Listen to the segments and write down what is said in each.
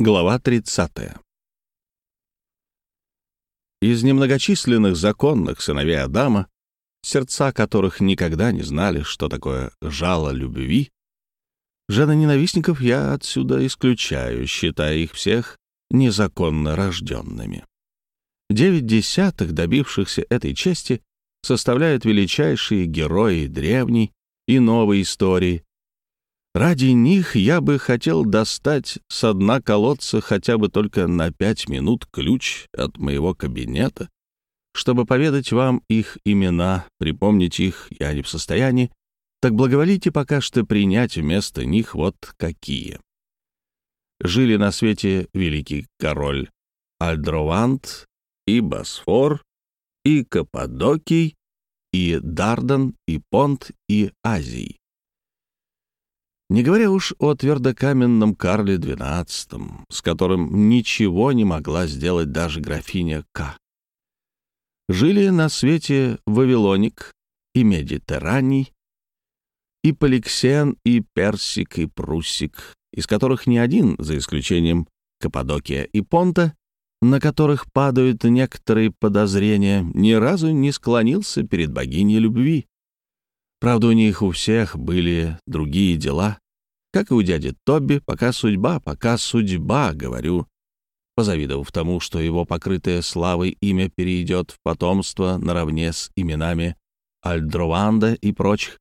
Глава 30. Из немногочисленных законных сыновей Адама, сердца которых никогда не знали, что такое жало любви, женоненавистников я отсюда исключаю, считая их всех незаконно рожденными. Девять десятых добившихся этой чести составляют величайшие герои древней и новой истории, Ради них я бы хотел достать с дна колодца хотя бы только на пять минут ключ от моего кабинета, чтобы поведать вам их имена, припомнить их я не в состоянии, так благоволите пока что принять вместо них вот какие. Жили на свете великий король Альдровант и Босфор, и Каппадокий, и Дардан, и Понт, и Азий. Не говоря уж о твердокаменном Карле XII, с которым ничего не могла сделать даже графиня К. Жили на свете Вавилоник и Медитераний, и Поликсен, и Персик, и Пруссик, из которых ни один, за исключением Каппадокия и Понта, на которых падают некоторые подозрения, ни разу не склонился перед богиней любви. Правда, у них у всех были другие дела, как и у дяди Тоби, пока судьба, пока судьба, говорю, позавидовав тому, что его покрытое славой имя перейдет в потомство наравне с именами Альдрованда и прочих,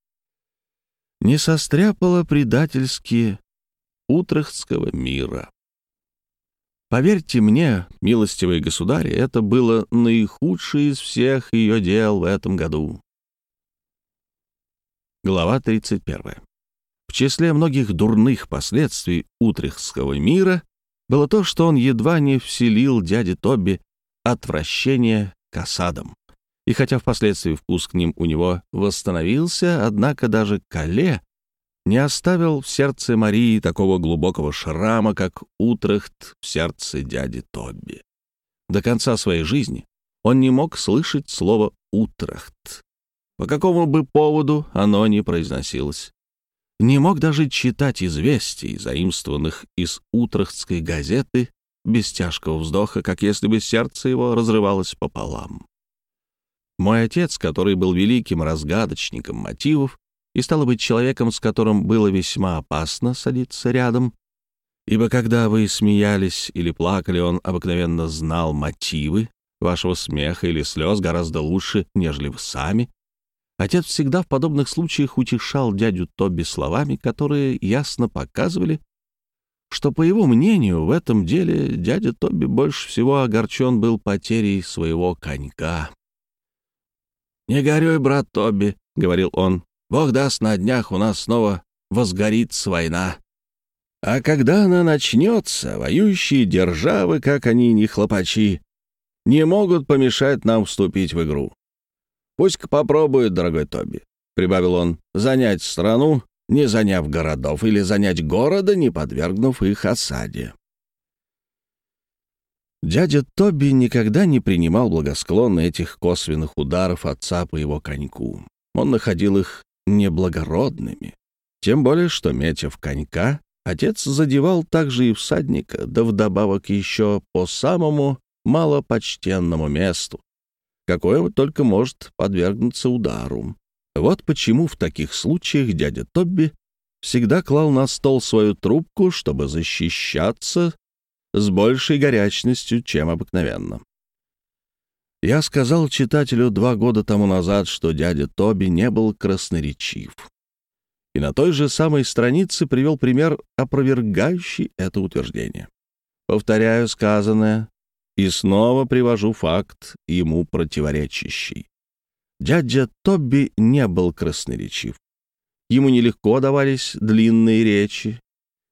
не состряпала предательски утрехтского мира. Поверьте мне, милостивые государи, это было наихудшее из всех ее дел в этом году. Глава 31. В числе многих дурных последствий утрехтского мира было то, что он едва не вселил дяде Тоби отвращение к осадам. И хотя впоследствии вкус к ним у него восстановился, однако даже Кале не оставил в сердце Марии такого глубокого шрама, как Утрехт в сердце дяди Тобби. До конца своей жизни он не мог слышать слово «Утрехт». По какому бы поводу оно ни произносилось. Не мог даже читать известий, заимствованных из утрахтской газеты, без тяжкого вздоха, как если бы сердце его разрывалось пополам. Мой отец, который был великим разгадочником мотивов и стало быть человеком, с которым было весьма опасно садиться рядом, ибо когда вы смеялись или плакали, он обыкновенно знал мотивы вашего смеха или слез гораздо лучше, нежели вы сами. Отец всегда в подобных случаях утешал дядю Тоби словами, которые ясно показывали, что, по его мнению, в этом деле дядя Тоби больше всего огорчен был потерей своего конька. «Не горюй, брат Тоби», — говорил он, — «Бог даст, на днях у нас снова возгорится война. А когда она начнется, воюющие державы, как они не хлопачи, не могут помешать нам вступить в игру. Пусть-ка попробует, дорогой Тоби», — прибавил он, — «занять страну, не заняв городов, или занять города, не подвергнув их осаде». Дядя Тоби никогда не принимал благосклонно этих косвенных ударов отца по его коньку. Он находил их неблагородными. Тем более, что, метя в конька, отец задевал также и всадника, да вдобавок еще по самому малопочтенному месту, какое только может подвергнуться удару. Вот почему в таких случаях дядя Тобби всегда клал на стол свою трубку, чтобы защищаться с большей горячностью, чем обыкновенно. Я сказал читателю два года тому назад, что дядя Тоби не был красноречив. И на той же самой странице привел пример, опровергающий это утверждение. Повторяю сказанное и снова привожу факт, ему противоречащий. Дядя Тобби не был красноречив. Ему нелегко давались длинные речи,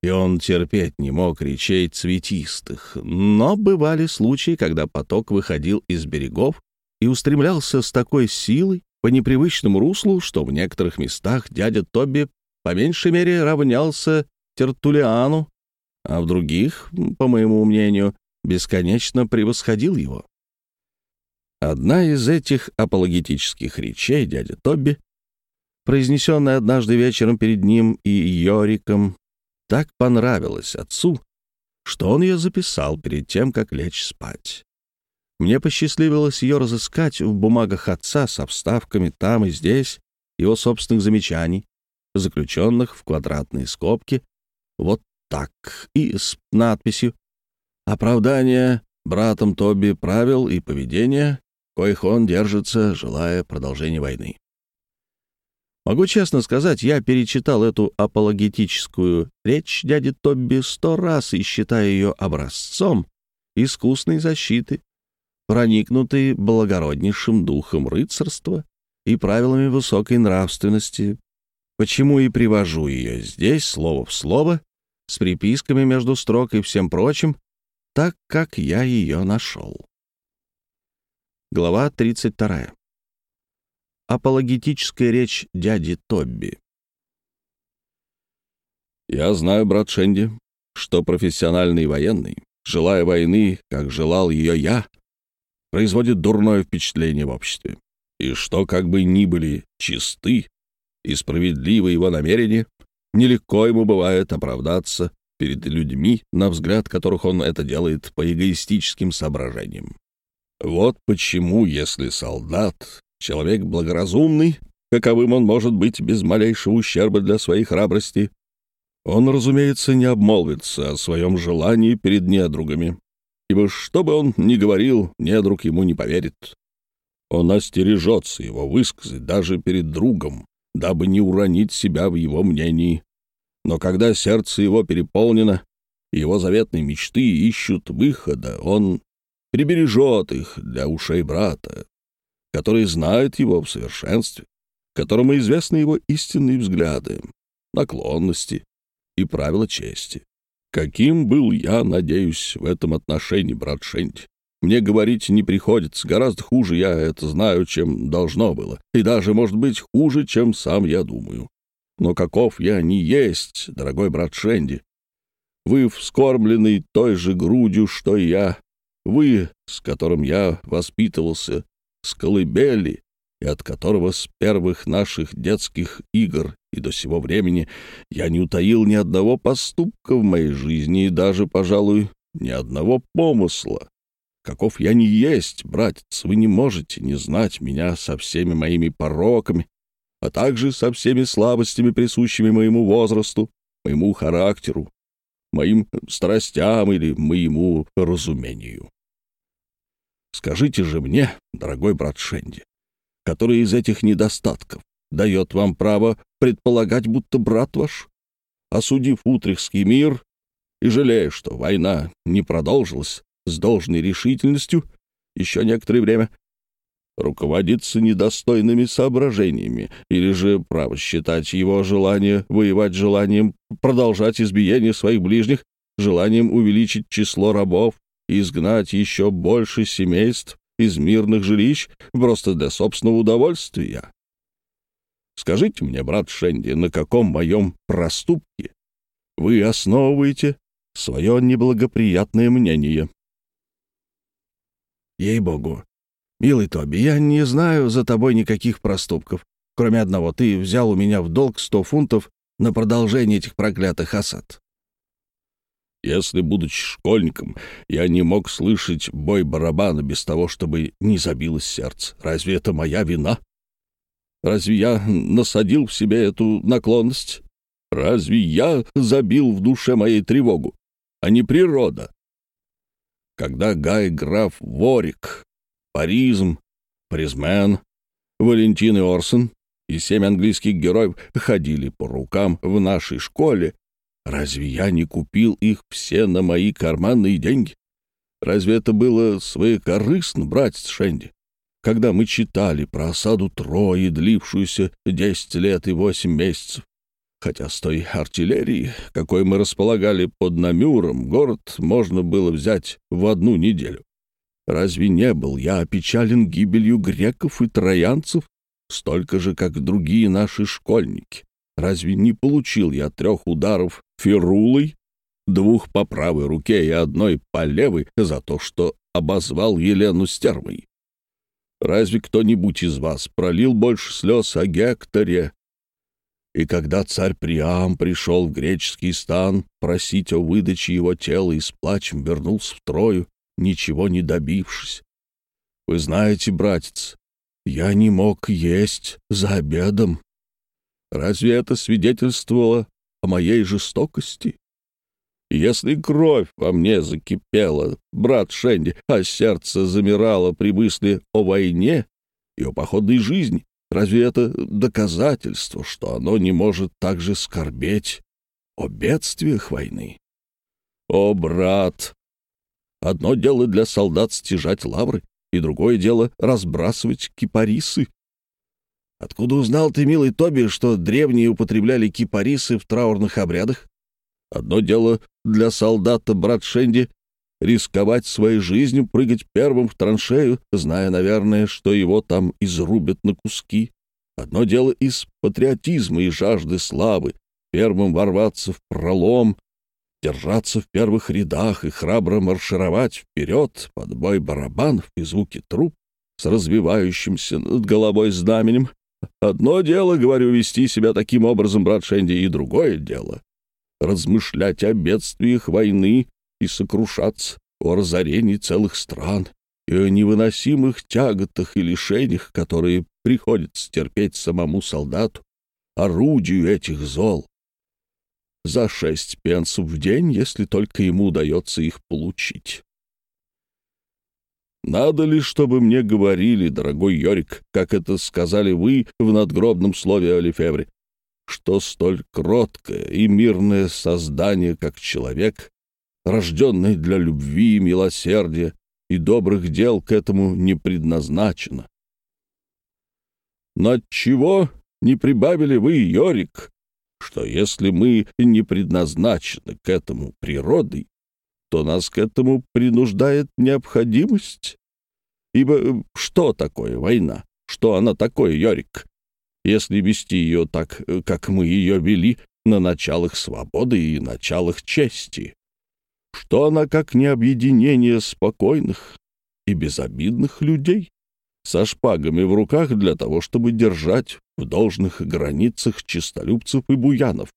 и он терпеть не мог речей цветистых. Но бывали случаи, когда поток выходил из берегов и устремлялся с такой силой по непривычному руслу, что в некоторых местах дядя Тобби по меньшей мере равнялся Тертулиану, а в других, по моему мнению, бесконечно превосходил его. Одна из этих апологетических речей дяди Тобби, произнесенная однажды вечером перед ним и Йориком, так понравилось отцу, что он ее записал перед тем, как лечь спать. Мне посчастливилось ее разыскать в бумагах отца с обставками там и здесь, его собственных замечаний, заключенных в квадратные скобки, вот так, и с надписью «Оправдание братом Тоби правил и поведения, коих он держится, желая продолжения войны». Могу честно сказать, я перечитал эту апологетическую речь дяди Тобби сто раз и считаю ее образцом искусной защиты, проникнутой благороднейшим духом рыцарства и правилами высокой нравственности, почему и привожу ее здесь слово в слово, с приписками между строк и всем прочим, так, как я ее нашел. Глава 32 апологетическая речь дяди Тобби. «Я знаю, брат Шенди, что профессиональный военный, желая войны, как желал ее я, производит дурное впечатление в обществе, и что, как бы ни были чисты и справедливы его намерения, нелегко ему бывает оправдаться перед людьми, на взгляд которых он это делает по эгоистическим соображениям. Вот почему, если солдат Человек благоразумный, каковым он может быть без малейшего ущерба для своей храбрости. Он, разумеется, не обмолвится о своем желании перед недругами, ибо что бы он ни говорил, недруг ему не поверит. Он остережется его высказать даже перед другом, дабы не уронить себя в его мнении. Но когда сердце его переполнено, его заветные мечты ищут выхода, он прибережет их для ушей брата, который знает его в совершенстве, которому известны его истинные взгляды, наклонности и правила чести. Каким был я, надеюсь, в этом отношении, брат Шенди? Мне говорить не приходится, гораздо хуже я это знаю, чем должно было, и даже, может быть, хуже, чем сам я думаю. Но каков я не есть, дорогой брат Шенди? Вы вскормленный той же грудью, что и я, вы, с которым я воспитывался, с колыбели, и от которого с первых наших детских игр и до сего времени я не утаил ни одного поступка в моей жизни и даже, пожалуй, ни одного помысла. Каков я не есть, братец, вы не можете не знать меня со всеми моими пороками, а также со всеми слабостями, присущими моему возрасту, моему характеру, моим страстям или моему разумению. Скажите же мне, дорогой брат Шенди, который из этих недостатков дает вам право предполагать, будто брат ваш, осудив утрехский мир и жалея, что война не продолжилась с должной решительностью еще некоторое время, руководится недостойными соображениями, или же право считать его желание воевать желанием продолжать избиение своих ближних, желанием увеличить число рабов изгнать еще больше семейств из мирных жилищ просто для собственного удовольствия. Скажите мне, брат Шенди, на каком моем проступке вы основываете свое неблагоприятное мнение? Ей-богу, милый Тоби, я не знаю за тобой никаких проступков, кроме одного. Ты взял у меня в долг сто фунтов на продолжение этих проклятых осад. Если, будучи школьником, я не мог слышать бой барабана без того, чтобы не забилось сердце, разве это моя вина? Разве я насадил в себе эту наклонность? Разве я забил в душе моей тревогу, а не природа? Когда Гай граф Ворик, Паризм, Призмен, Валентин и Орсон и семь английских героев ходили по рукам в нашей школе, Разве я не купил их все на мои карманные деньги? Разве это было своекорыстно, братец Шенди? Когда мы читали про осаду Трои, длившуюся десять лет и восемь месяцев, хотя с той артиллерией, какой мы располагали под Намюром, город можно было взять в одну неделю. Разве не был я опечален гибелью греков и троянцев, столько же, как другие наши школьники? Разве не получил я трех ударов ферулой, двух по правой руке и одной по левой за то, что обозвал Елену стервой? Разве кто-нибудь из вас пролил больше слез о Гекторе? И когда царь Приам пришел в греческий стан просить о выдаче его тела и с плачем вернулся в Трою, ничего не добившись. Вы знаете, братец, я не мог есть за обедом. Разве это свидетельствовало о моей жестокости? Если кровь во мне закипела, брат Шенди, а сердце замирало при мысли о войне и о походной жизни, разве это доказательство, что оно не может также скорбеть о бедствиях войны? О, брат! Одно дело для солдат стяжать лавры, и другое дело разбрасывать кипарисы. Откуда узнал ты, милый Тоби, что древние употребляли кипарисы в траурных обрядах? Одно дело для солдата, брат Шенди, рисковать своей жизнью, прыгать первым в траншею, зная, наверное, что его там изрубят на куски. Одно дело из патриотизма и жажды славы, первым ворваться в пролом, держаться в первых рядах и храбро маршировать вперед под бой барабанов и звуки труп с развивающимся над головой знаменем. Одно дело, говорю, вести себя таким образом, брат Шенди, и другое дело размышлять о бедствиях войны и сокрушаться о разорении целых стран и о невыносимых тяготах и лишениях, которые приходится терпеть самому солдату, орудию этих зол. За шесть пенсов в день, если только ему удается их получить. Надо ли, чтобы мне говорили, дорогой Йорик, как это сказали вы в надгробном слове о Лефевре, что столь кроткое и мирное создание, как человек, рожденный для любви, милосердия и добрых дел, к этому не предназначено. Но чего не прибавили вы, Йорик, что если мы не предназначены к этому природой, то нас к этому принуждает необходимость? Ибо что такое война? Что она такое, Йорик? если вести ее так, э, как мы ее вели, на началах свободы и началах чести. Что она как не объединение спокойных и безобидных людей, со шпагами в руках для того, чтобы держать в должных границах чистолюбцев и буянов.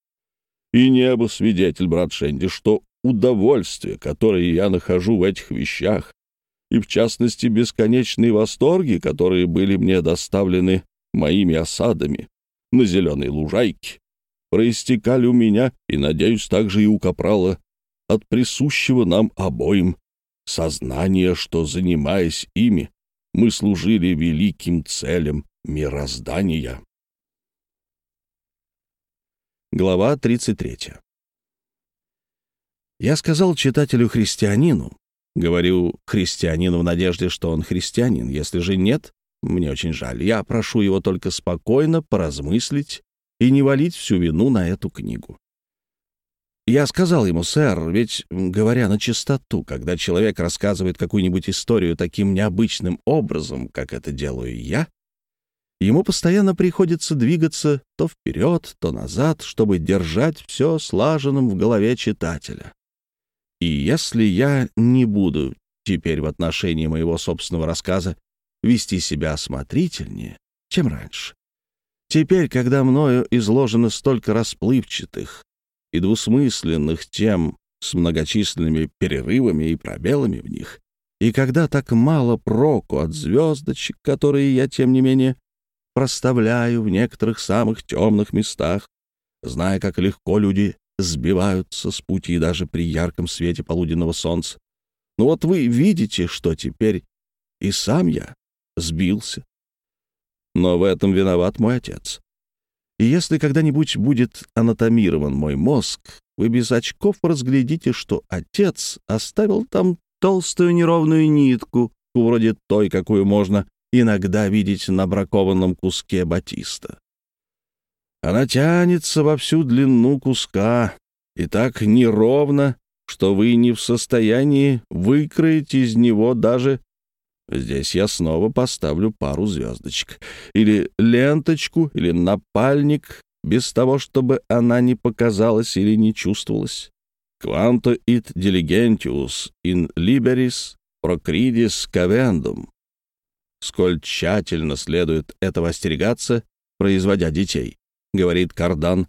И небо свидетель, брат Шенди, что удовольствие, которое я нахожу в этих вещах, и в частности бесконечные восторги, которые были мне доставлены моими осадами на зеленой лужайке, проистекали у меня, и, надеюсь, также и у Капрала, от присущего нам обоим сознания, что, занимаясь ими, мы служили великим целям мироздания. Глава 33 Я сказал читателю-христианину, говорю христианину в надежде, что он христианин, если же нет, мне очень жаль. Я прошу его только спокойно поразмыслить и не валить всю вину на эту книгу. Я сказал ему, сэр, ведь, говоря на чистоту, когда человек рассказывает какую-нибудь историю таким необычным образом, как это делаю я, ему постоянно приходится двигаться то вперед, то назад, чтобы держать все слаженным в голове читателя. И если я не буду теперь в отношении моего собственного рассказа вести себя осмотрительнее, чем раньше. Теперь, когда мною изложено столько расплывчатых и двусмысленных тем с многочисленными перерывами и пробелами в них, и когда так мало проку от звездочек, которые я, тем не менее, проставляю в некоторых самых темных местах, зная, как легко люди сбиваются с пути даже при ярком свете полуденного солнца. Ну вот вы видите, что теперь и сам я сбился. Но в этом виноват мой отец. И если когда-нибудь будет анатомирован мой мозг, вы без очков разглядите, что отец оставил там толстую неровную нитку, вроде той, какую можно иногда видеть на бракованном куске батиста. Она тянется во всю длину куска и так неровно, что вы не в состоянии выкроить из него даже Здесь я снова поставлю пару звездочек. Или ленточку, или напальник, без того, чтобы она не показалась или не чувствовалась. Quanto it diligentius in liberis procridis cavendum. Сколь тщательно следует этого остерегаться, производя детей. — говорит Кардан.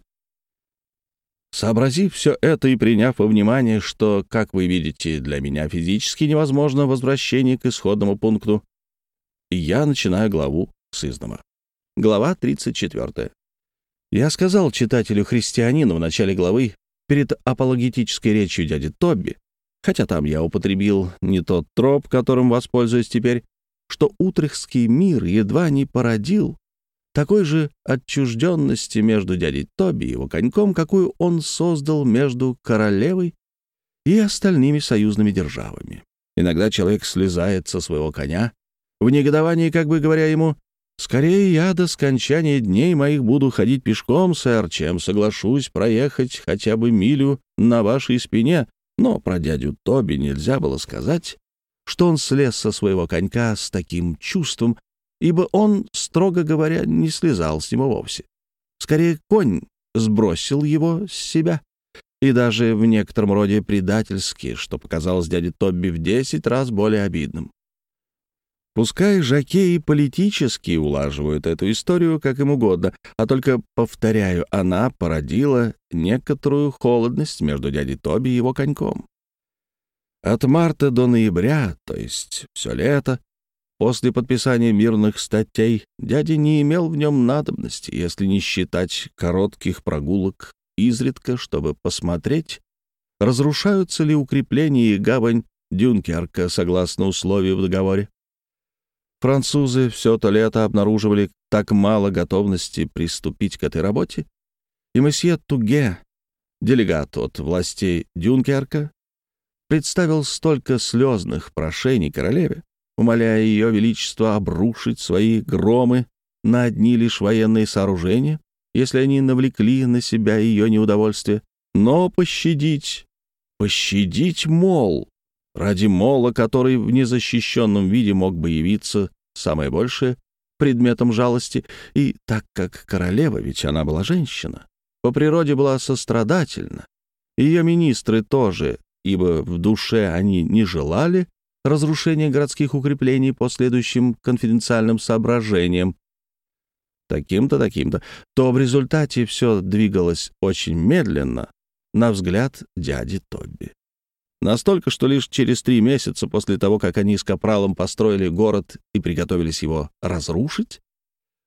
Сообразив все это и приняв во внимание, что, как вы видите, для меня физически невозможно возвращение к исходному пункту, я начинаю главу с изнома. Глава 34. Я сказал читателю-христианину в начале главы, перед апологетической речью дяди Тобби, хотя там я употребил не тот троп, которым воспользуюсь теперь, что утрехский мир едва не породил такой же отчужденности между дядей Тоби и его коньком, какую он создал между королевой и остальными союзными державами. Иногда человек слезает со своего коня, в негодовании как бы говоря ему «Скорее я до скончания дней моих буду ходить пешком, сэр, чем соглашусь проехать хотя бы милю на вашей спине». Но про дядю Тоби нельзя было сказать, что он слез со своего конька с таким чувством, ибо он, строго говоря, не слезал с него вовсе. Скорее, конь сбросил его с себя, и даже в некотором роде предательски, что показалось дяде Тобби в десять раз более обидным. Пускай жакеи политически улаживают эту историю как им угодно, а только, повторяю, она породила некоторую холодность между дядей Тоби и его коньком. От марта до ноября, то есть все лето, после подписания мирных статей, дядя не имел в нем надобности, если не считать коротких прогулок изредка, чтобы посмотреть, разрушаются ли укрепления и гавань Дюнкерка согласно условию в договоре. Французы все то лето обнаруживали так мало готовности приступить к этой работе, и месье Туге, делегат от властей Дюнкерка, представил столько слезных прошений королеве, умоляя ее величество обрушить свои громы на одни лишь военные сооружения, если они навлекли на себя ее неудовольствие, но пощадить, пощадить мол, ради мола, который в незащищенном виде мог бы явиться, самое большее, предметом жалости, и так как королева, ведь она была женщина, по природе была сострадательна, ее министры тоже, ибо в душе они не желали разрушения городских укреплений по следующим конфиденциальным соображениям, таким-то, таким-то, то в результате все двигалось очень медленно, на взгляд дяди Тобби. Настолько, что лишь через три месяца после того, как они с Капралом построили город и приготовились его разрушить,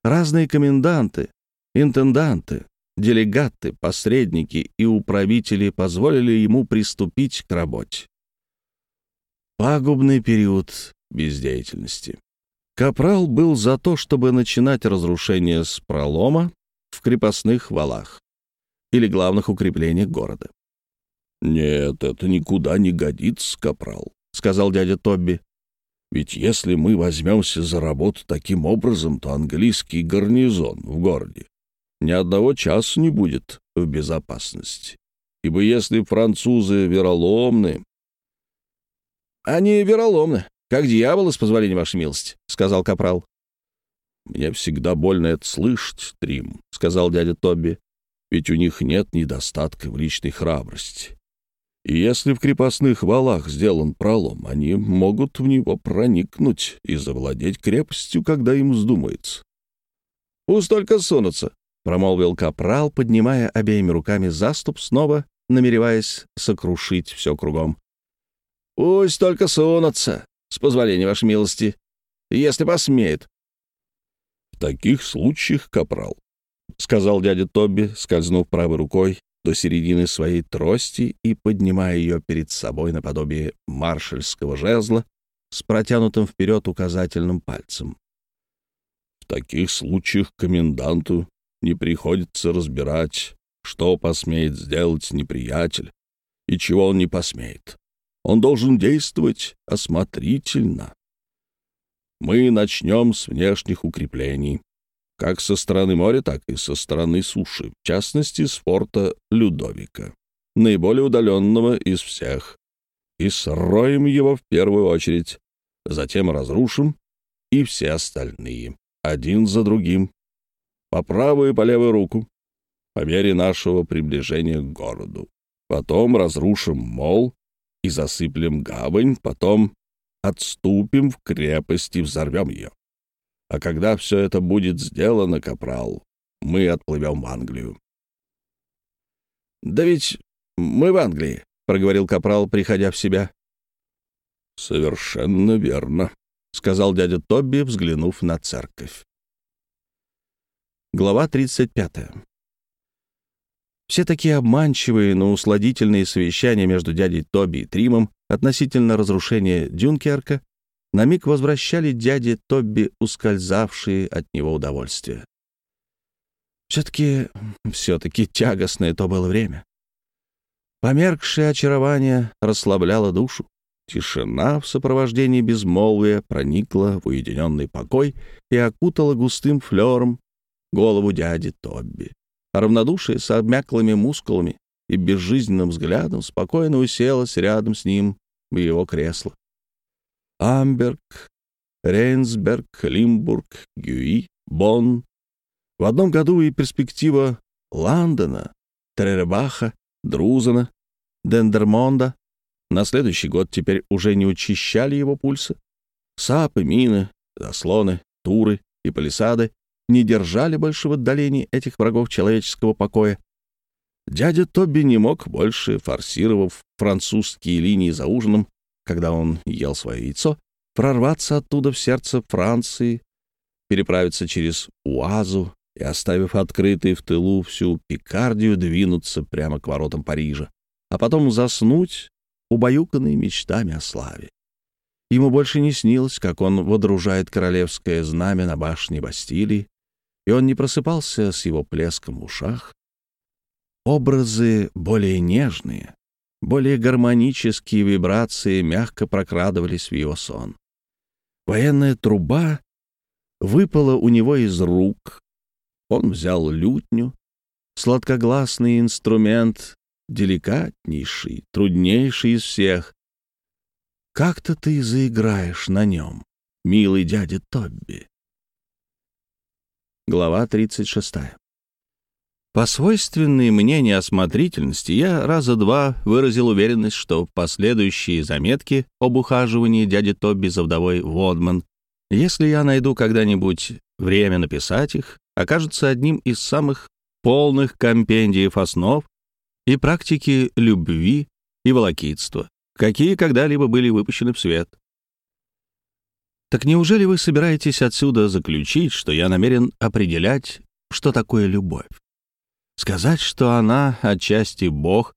разные коменданты, интенданты, делегаты, посредники и управители позволили ему приступить к работе. Пагубный период бездеятельности. Капрал был за то, чтобы начинать разрушение с пролома в крепостных валах или главных укреплениях города. «Нет, это никуда не годится, капрал», — сказал дядя Тобби. «Ведь если мы возьмемся за работу таким образом, то английский гарнизон в городе ни одного часа не будет в безопасности. Ибо если французы вероломны...» «Они вероломны, как дьяволы, с позволения вашей милости», — сказал капрал. «Мне всегда больно это слышать, Трим», — сказал дядя Тобби. «Ведь у них нет недостатка в личной храбрости. И если в крепостных валах сделан пролом, они могут в него проникнуть и завладеть крепостью, когда им вздумается. «Пусть только сунутся», — промолвил капрал, поднимая обеими руками заступ снова, намереваясь сокрушить все кругом. «Пусть только сунутся, с позволения вашей милости, если посмеют». «В таких случаях, капрал», — сказал дядя Тоби, скользнув правой рукой до середины своей трости и поднимая ее перед собой наподобие маршальского жезла с протянутым вперед указательным пальцем. В таких случаях коменданту не приходится разбирать, что посмеет сделать неприятель и чего он не посмеет. Он должен действовать осмотрительно. Мы начнем с внешних укреплений, как со стороны моря, так и со стороны суши, в частности, с форта Людовика, наиболее удаленного из всех, и сроем его в первую очередь, затем разрушим и все остальные, один за другим, по правую и по левую руку, по мере нашего приближения к городу. Потом разрушим мол и засыплем гавань, потом отступим в крепость и взорвем ее. А когда все это будет сделано, капрал, мы отплывем в Англию. «Да ведь мы в Англии», — проговорил Капрал, приходя в себя. «Совершенно верно», — сказал дядя Тобби, взглянув на церковь. Глава 35. Все такие обманчивые, но усладительные совещания между дядей Тоби и Тримом относительно разрушения Дюнкерка на миг возвращали дяде Тобби ускользавшие от него удовольствия. Все-таки, все-таки тягостное то было время. Померкшее очарование расслабляло душу. Тишина в сопровождении безмолвия проникла в уединенный покой и окутала густым флером голову дяди Тобби. А равнодушие с обмяклыми мускулами и безжизненным взглядом спокойно уселась рядом с ним в его кресло. Амберг, Рейнсберг, Лимбург, Гюи, Бонн. В одном году и перспектива Лондона, Трербаха, Друзена, Дендермонда. На следующий год теперь уже не учащали его пульса. Сапы, мины, заслоны, туры и палисады не держали больше в отдалении этих врагов человеческого покоя. Дядя Тоби не мог больше, форсировав французские линии за ужином, когда он ел свое яйцо, прорваться оттуда в сердце Франции, переправиться через Уазу и, оставив открытой в тылу всю Пикардию, двинуться прямо к воротам Парижа, а потом заснуть, убаюканный мечтами о славе. Ему больше не снилось, как он водружает королевское знамя на башне Бастилии, и он не просыпался с его плеском в ушах. Образы более нежные, более гармонические вибрации мягко прокрадывались в его сон. Военная труба выпала у него из рук. Он взял лютню, сладкогласный инструмент, деликатнейший, труднейший из всех. Как-то ты заиграешь на нем, милый дядя Тобби. Глава 36. По свойственной мне неосмотрительности я раза два выразил уверенность, что последующие заметки об ухаживании дяди Тобби за вдовой Водман, если я найду когда-нибудь время написать их, окажутся одним из самых полных компендиев основ и практики любви и волокитства, какие когда-либо были выпущены в свет. Так неужели вы собираетесь отсюда заключить, что я намерен определять, что такое любовь? Сказать, что она отчасти бог,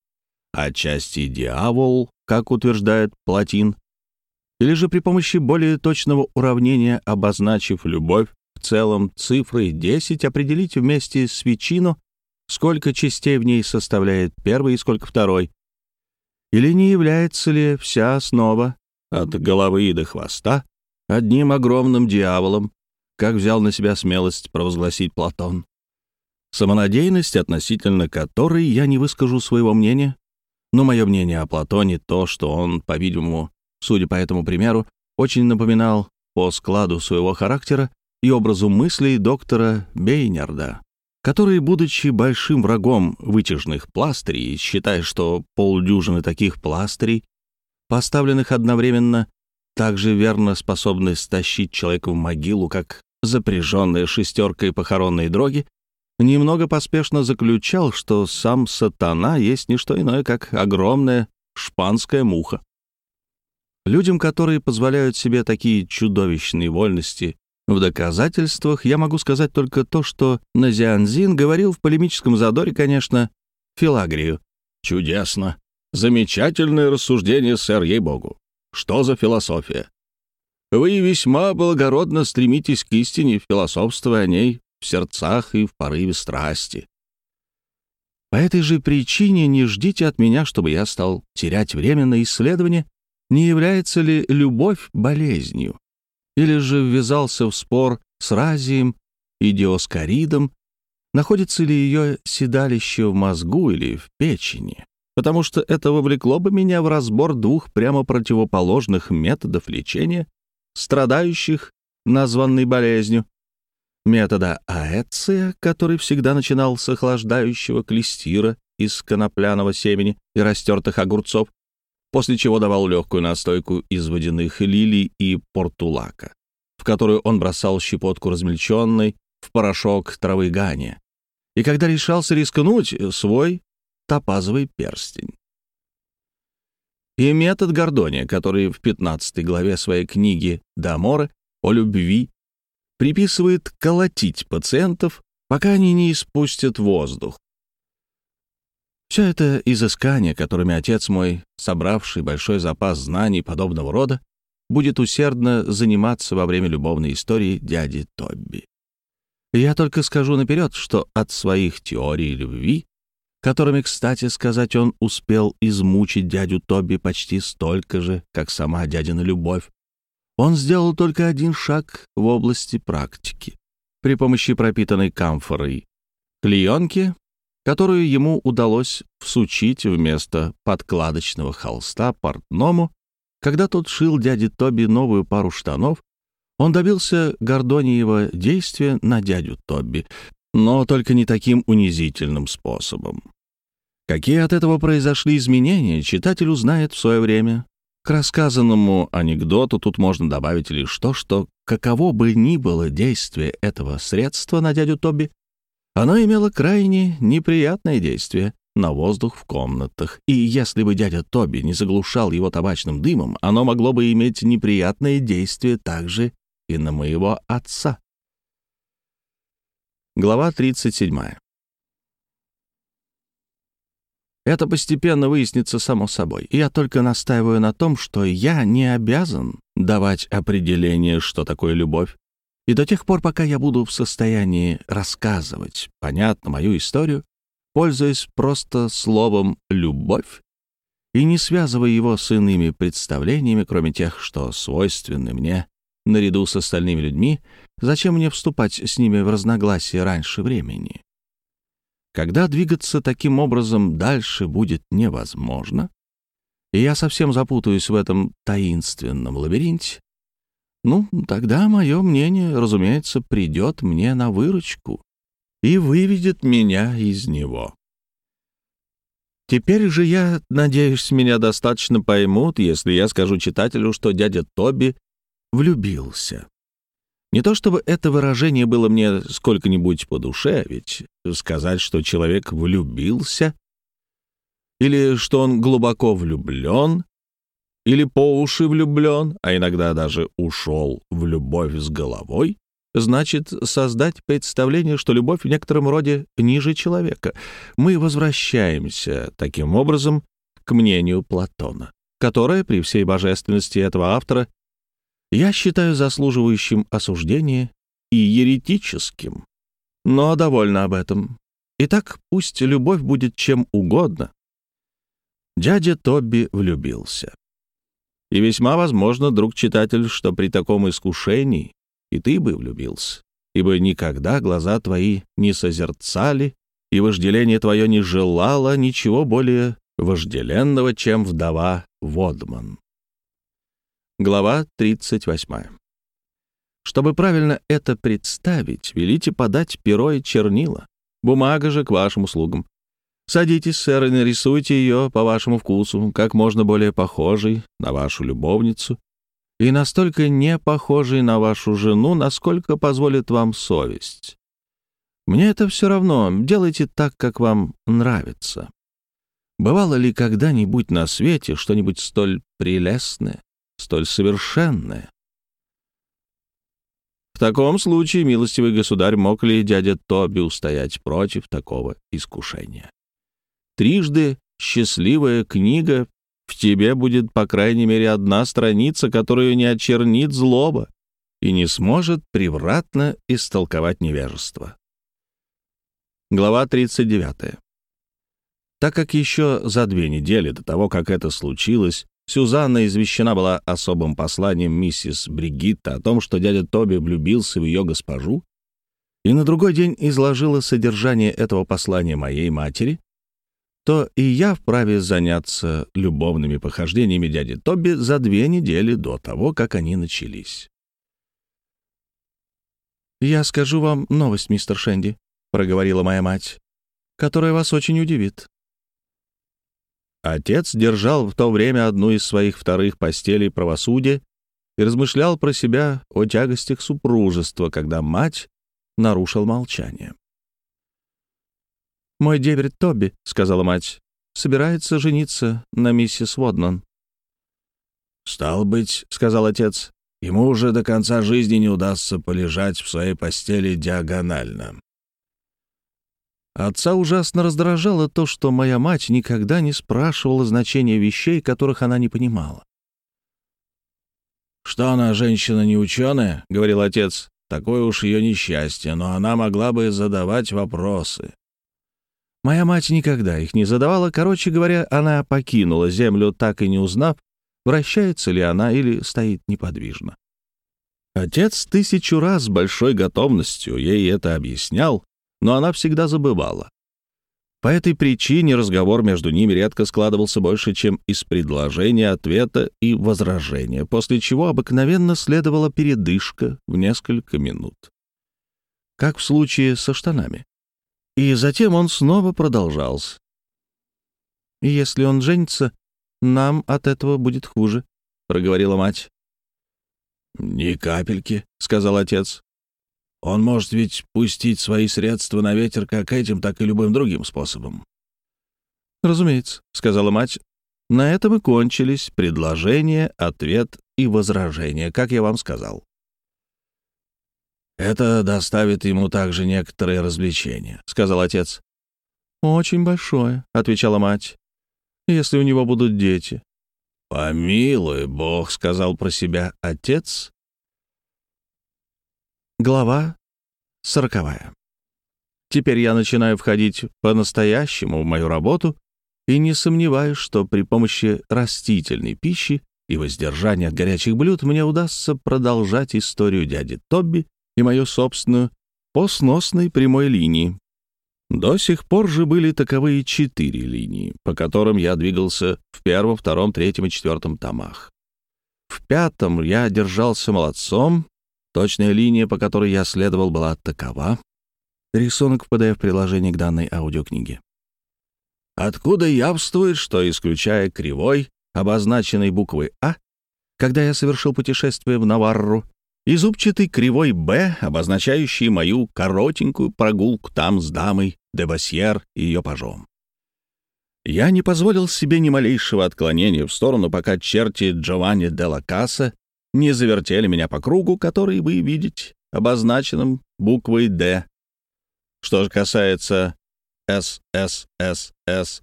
отчасти дьявол, как утверждает Платин, или же при помощи более точного уравнения, обозначив любовь в целом цифрой 10, определить вместе с ветчину, сколько частей в ней составляет первый и сколько второй, или не является ли вся основа от головы и до хвоста одним огромным дьяволом, как взял на себя смелость провозгласить Платон. Самонадеянность, относительно которой я не выскажу своего мнения, но мое мнение о Платоне то, что он, по-видимому, судя по этому примеру, очень напоминал по складу своего характера и образу мыслей доктора Бейнерда, который, будучи большим врагом вытяжных пластырей, считая, что полдюжины таких пластырей, поставленных одновременно, также верно способны стащить человека в могилу, как запряженная шестеркой похоронной дроги, немного поспешно заключал, что сам сатана есть не что иное, как огромная шпанская муха. Людям, которые позволяют себе такие чудовищные вольности в доказательствах, я могу сказать только то, что Назианзин говорил в полемическом задоре, конечно, Филагрию. «Чудесно! Замечательное рассуждение, сэр, ей-богу! Что за философия? Вы весьма благородно стремитесь к истине, философствуя о ней в сердцах и в порыве страсти. По этой же причине не ждите от меня, чтобы я стал терять время на исследование, не является ли любовь болезнью, или же ввязался в спор с Разием и Диоскоридом, находится ли ее седалище в мозгу или в печени, потому что это вовлекло бы меня в разбор двух прямо противоположных методов лечения, страдающих названной болезнью, метода Аэция, который всегда начинал с охлаждающего клестира из конопляного семени и растертых огурцов, после чего давал легкую настойку из водяных лилий и портулака, в которую он бросал щепотку размельченной в порошок травы гания, и когда решался рискнуть свой топазовый перстень. И метод Гордония, который в 15 главе своей книги «Даморы» о любви приписывает колотить пациентов, пока они не испустят воздух. Все это изыскания, которыми отец мой, собравший большой запас знаний подобного рода, будет усердно заниматься во время любовной истории дяди Тобби. Я только скажу наперед, что от своих теорий любви, которыми, кстати сказать, он успел измучить дядю Тобби почти столько же, как сама дядина любовь, он сделал только один шаг в области практики при помощи пропитанной камфорой клеенки, которую ему удалось всучить вместо подкладочного холста портному, когда тот шил дяде Тоби новую пару штанов, он добился Гордониева действия на дядю Тобби, но только не таким унизительным способом. Какие от этого произошли изменения, читатель узнает в свое время. К рассказанному анекдоту тут можно добавить лишь то, что каково бы ни было действие этого средства на дядю Тоби, оно имело крайне неприятное действие на воздух в комнатах, и если бы дядя Тоби не заглушал его табачным дымом, оно могло бы иметь неприятное действие также и на моего отца. Глава 37. Это постепенно выяснится само собой. Я только настаиваю на том, что я не обязан давать определение, что такое любовь. И до тех пор, пока я буду в состоянии рассказывать, понятно, мою историю, пользуясь просто словом «любовь», и не связывая его с иными представлениями, кроме тех, что свойственны мне, наряду с остальными людьми, зачем мне вступать с ними в разногласия раньше времени? Когда двигаться таким образом дальше будет невозможно, и я совсем запутаюсь в этом таинственном лабиринте, ну, тогда мое мнение, разумеется, придет мне на выручку и выведет меня из него. Теперь же я, надеюсь, меня достаточно поймут, если я скажу читателю, что дядя Тоби влюбился. Не то чтобы это выражение было мне сколько-нибудь по душе, ведь сказать, что человек влюбился, или что он глубоко влюблен, или по уши влюблен, а иногда даже ушел в любовь с головой, значит создать представление, что любовь в некотором роде ниже человека. Мы возвращаемся таким образом к мнению Платона, которое при всей божественности этого автора я считаю заслуживающим осуждения и еретическим. Но довольно об этом. Итак, пусть любовь будет чем угодно. Дядя Тобби влюбился. И весьма возможно, друг-читатель, что при таком искушении и ты бы влюбился, ибо никогда глаза твои не созерцали, и вожделение твое не желало ничего более вожделенного, чем вдова Водман. Глава 38. Чтобы правильно это представить, велите подать перо и чернила. Бумага же к вашим услугам. Садитесь, сэр, и нарисуйте ее по вашему вкусу, как можно более похожей на вашу любовницу и настолько не похожей на вашу жену, насколько позволит вам совесть. Мне это все равно, делайте так, как вам нравится. Бывало ли когда-нибудь на свете что-нибудь столь прелестное, столь совершенное. В таком случае, милостивый государь, мог ли дядя Тоби устоять против такого искушения? Трижды счастливая книга в тебе будет, по крайней мере, одна страница, которую не очернит злоба и не сможет превратно истолковать невежество. Глава 39. Так как еще за две недели до того, как это случилось, Сюзанна извещена была особым посланием миссис Бригитта о том, что дядя Тоби влюбился в ее госпожу, и на другой день изложила содержание этого послания моей матери, то и я вправе заняться любовными похождениями дяди Тоби за две недели до того, как они начались. «Я скажу вам новость, мистер Шенди», — проговорила моя мать, «которая вас очень удивит. Отец держал в то время одну из своих вторых постелей правосудия и размышлял про себя о тягостях супружества, когда мать нарушил молчание. «Мой деверь Тоби», — сказала мать, — «собирается жениться на миссис Воднан». «Стал быть», — сказал отец, — «ему уже до конца жизни не удастся полежать в своей постели диагонально». Отца ужасно раздражало то, что моя мать никогда не спрашивала значения вещей, которых она не понимала. «Что она, женщина не ученая?» — говорил отец. «Такое уж ее несчастье, но она могла бы задавать вопросы». Моя мать никогда их не задавала. Короче говоря, она покинула землю, так и не узнав, вращается ли она или стоит неподвижно. Отец тысячу раз с большой готовностью ей это объяснял, но она всегда забывала. По этой причине разговор между ними редко складывался больше, чем из предложения, ответа и возражения, после чего обыкновенно следовала передышка в несколько минут. Как в случае со штанами. И затем он снова продолжался. «И если он женится, нам от этого будет хуже», — проговорила мать. «Ни капельки», — сказал отец. Он может ведь пустить свои средства на ветер как этим, так и любым другим способом. «Разумеется», — сказала мать. «На этом и кончились предложение, ответ и возражение, как я вам сказал». «Это доставит ему также некоторые развлечения», — сказал отец. «Очень большое», — отвечала мать, — «если у него будут дети». «Помилуй Бог», — сказал про себя отец, Глава сороковая. Теперь я начинаю входить по-настоящему в мою работу и не сомневаюсь, что при помощи растительной пищи и воздержания от горячих блюд мне удастся продолжать историю дяди Тобби и мою собственную по сносной прямой линии. До сих пор же были таковые четыре линии, по которым я двигался в первом, втором, третьем и четвертом томах. В пятом я держался молодцом, Точная линия, по которой я следовал, была такова. Рисунок в PDF-приложении к данной аудиокниге. Откуда явствует, что, исключая кривой, обозначенной буквой «А», когда я совершил путешествие в Наварру, и зубчатый кривой «Б», обозначающий мою коротенькую прогулку там с дамой де Басьер и ее пажом. Я не позволил себе ни малейшего отклонения в сторону, пока черти Джованни де ла Касса не завертели меня по кругу, который вы видите, обозначенным буквой «Д». Что же касается ССССС,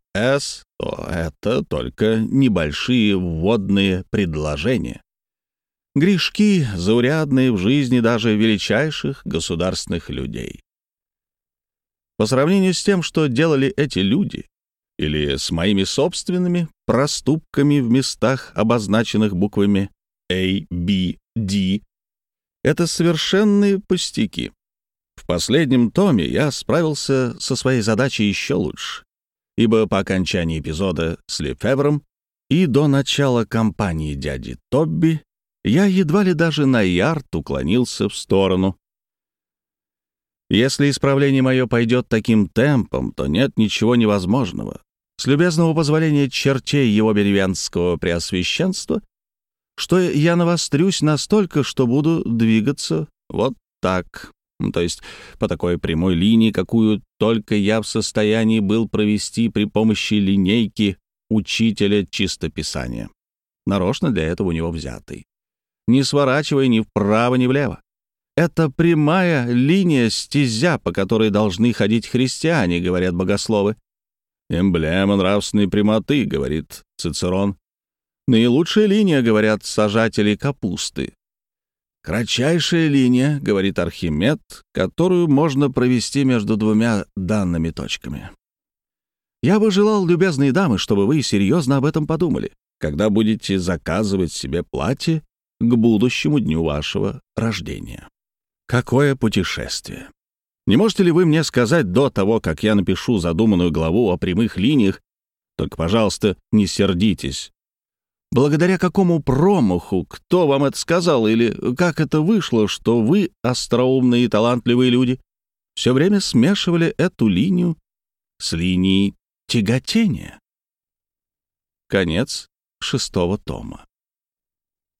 то это только небольшие вводные предложения. Грешки, заурядные в жизни даже величайших государственных людей. По сравнению с тем, что делали эти люди, или с моими собственными проступками в местах, обозначенных буквами a, B, D — это совершенные пустяки. В последнем томе я справился со своей задачей еще лучше, ибо по окончании эпизода с Лефевром и до начала кампании дяди Тобби я едва ли даже на ярд уклонился в сторону. Если исправление мое пойдет таким темпом, то нет ничего невозможного. С любезного позволения чертей его деревенского преосвященства что я навострюсь настолько, что буду двигаться вот так. Ну, то есть по такой прямой линии, какую только я в состоянии был провести при помощи линейки учителя чистописания. Нарочно для этого у него взятый. Не сворачивая ни вправо, ни влево. Это прямая линия стезя, по которой должны ходить христиане, говорят богословы. Эмблема нравственной прямоты, говорит Цицерон. Наилучшая линия, говорят сажатели капусты. Кратчайшая линия, говорит Архимед, которую можно провести между двумя данными точками. Я бы желал, любезные дамы, чтобы вы серьезно об этом подумали, когда будете заказывать себе платье к будущему дню вашего рождения. Какое путешествие! Не можете ли вы мне сказать до того, как я напишу задуманную главу о прямых линиях, только, пожалуйста, не сердитесь, Благодаря какому промаху? Кто вам это сказал? Или как это вышло, что вы, остроумные и талантливые люди, все время смешивали эту линию с линией тяготения? Конец шестого тома.